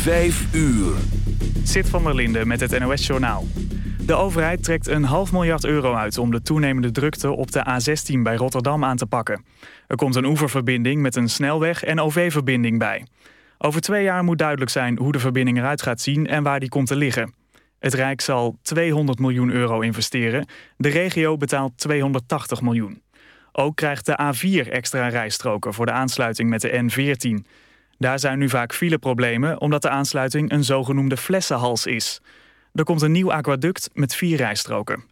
5 uur. Zit van der Linde met het NOS-journaal. De overheid trekt een half miljard euro uit om de toenemende drukte op de A16 bij Rotterdam aan te pakken. Er komt een oeververbinding met een snelweg en OV-verbinding bij. Over twee jaar moet duidelijk zijn hoe de verbinding eruit gaat zien en waar die komt te liggen. Het Rijk zal 200 miljoen euro investeren. De regio betaalt 280 miljoen. Ook krijgt de A4 extra rijstroken voor de aansluiting met de N14. Daar zijn nu vaak fileproblemen omdat de aansluiting een zogenoemde flessenhals is. Er komt een nieuw aquaduct met vier rijstroken.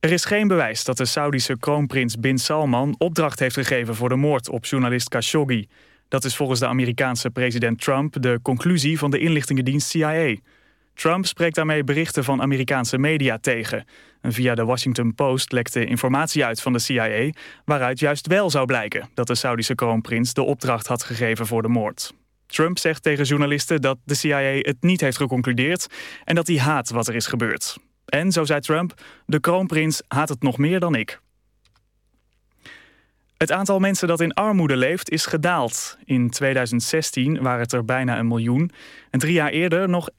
Er is geen bewijs dat de Saudische kroonprins Bin Salman opdracht heeft gegeven voor de moord op journalist Khashoggi. Dat is volgens de Amerikaanse president Trump de conclusie van de inlichtingendienst CIA. Trump spreekt daarmee berichten van Amerikaanse media tegen. En via de Washington Post lekte informatie uit van de CIA... waaruit juist wel zou blijken dat de Saudische kroonprins... de opdracht had gegeven voor de moord. Trump zegt tegen journalisten dat de CIA het niet heeft geconcludeerd... en dat hij haat wat er is gebeurd. En, zo zei Trump, de kroonprins haat het nog meer dan ik. Het aantal mensen dat in armoede leeft is gedaald. In 2016 waren het er bijna een miljoen en drie jaar eerder nog 1,2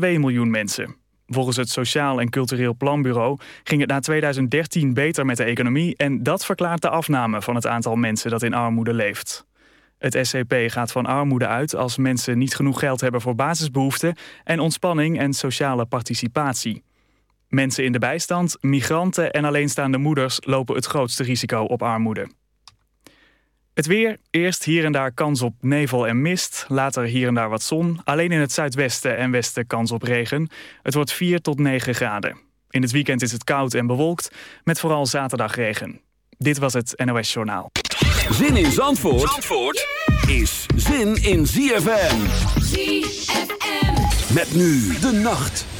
miljoen mensen. Volgens het Sociaal en Cultureel Planbureau ging het na 2013 beter met de economie en dat verklaart de afname van het aantal mensen dat in armoede leeft. Het SCP gaat van armoede uit als mensen niet genoeg geld hebben voor basisbehoeften en ontspanning en sociale participatie. Mensen in de bijstand, migranten en alleenstaande moeders lopen het grootste risico op armoede. Het weer, eerst hier en daar kans op nevel en mist, later hier en daar wat zon. Alleen in het zuidwesten en westen kans op regen. Het wordt 4 tot 9 graden. In het weekend is het koud en bewolkt, met vooral zaterdag regen. Dit was het NOS Journaal. Zin in Zandvoort, Zandvoort is zin in ZFM. ZFM. Met nu de nacht.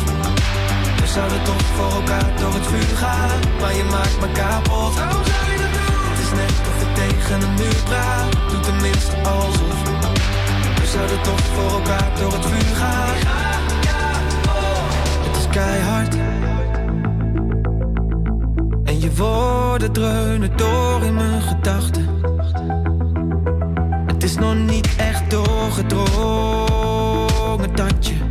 zouden toch voor elkaar door het vuur gaan. Maar je maakt me kapot. Waarom zou je dat doen? Het is net of ik tegen een muur praat Doe tenminste alsof. We zouden toch voor elkaar door het vuur gaan. Het is keihard. En je woorden dreunen door in mijn gedachten. Het is nog niet echt doorgedrongen dat je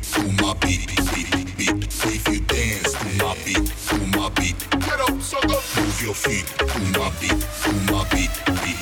to my beat, beat, beat. If you dance to my beat, to my beat. Get up. Move your feet to my beat, to my beat, beat.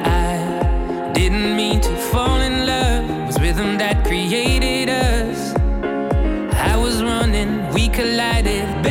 collided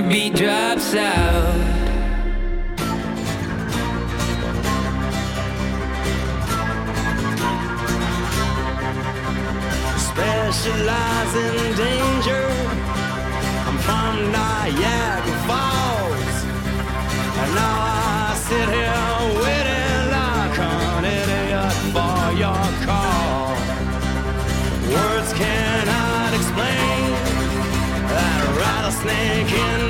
the beat drops out. Specialize in danger. I'm from Niagara Falls, and now I sit here waiting like an idiot for your call. Words cannot explain that rattlesnake in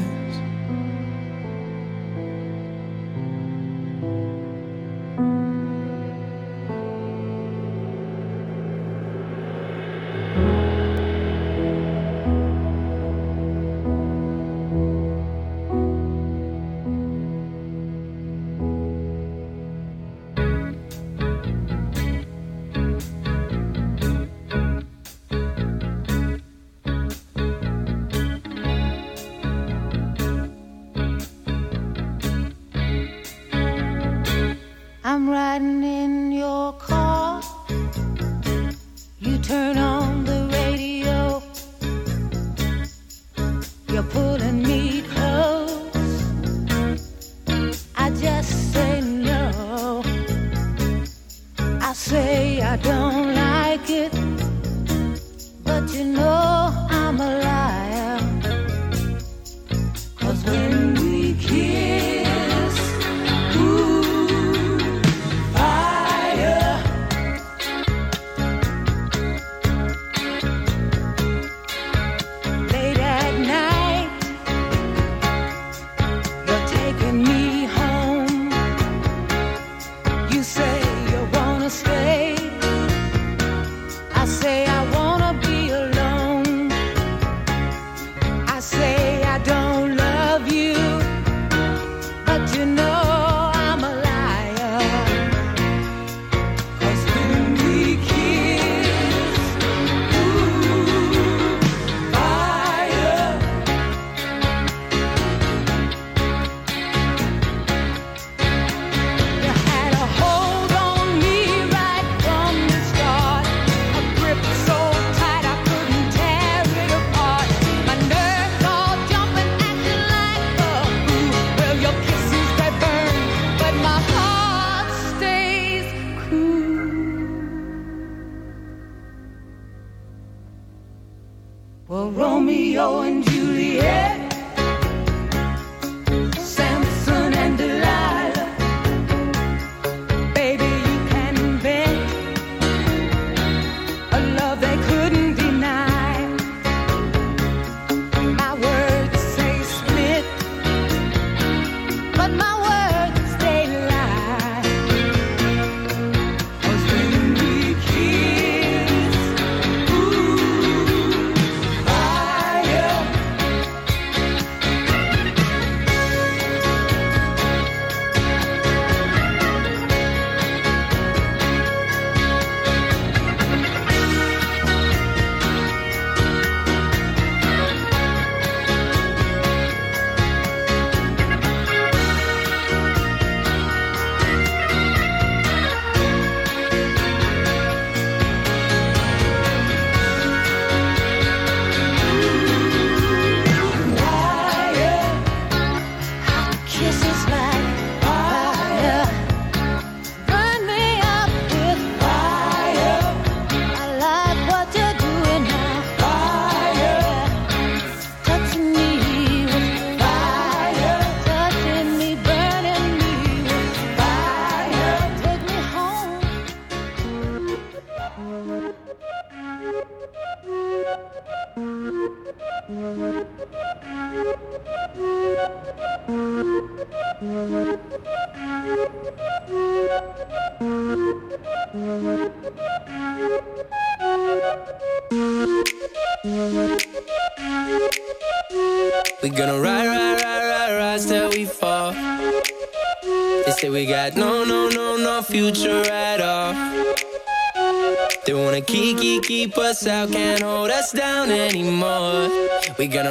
out can't hold us down anymore. We gonna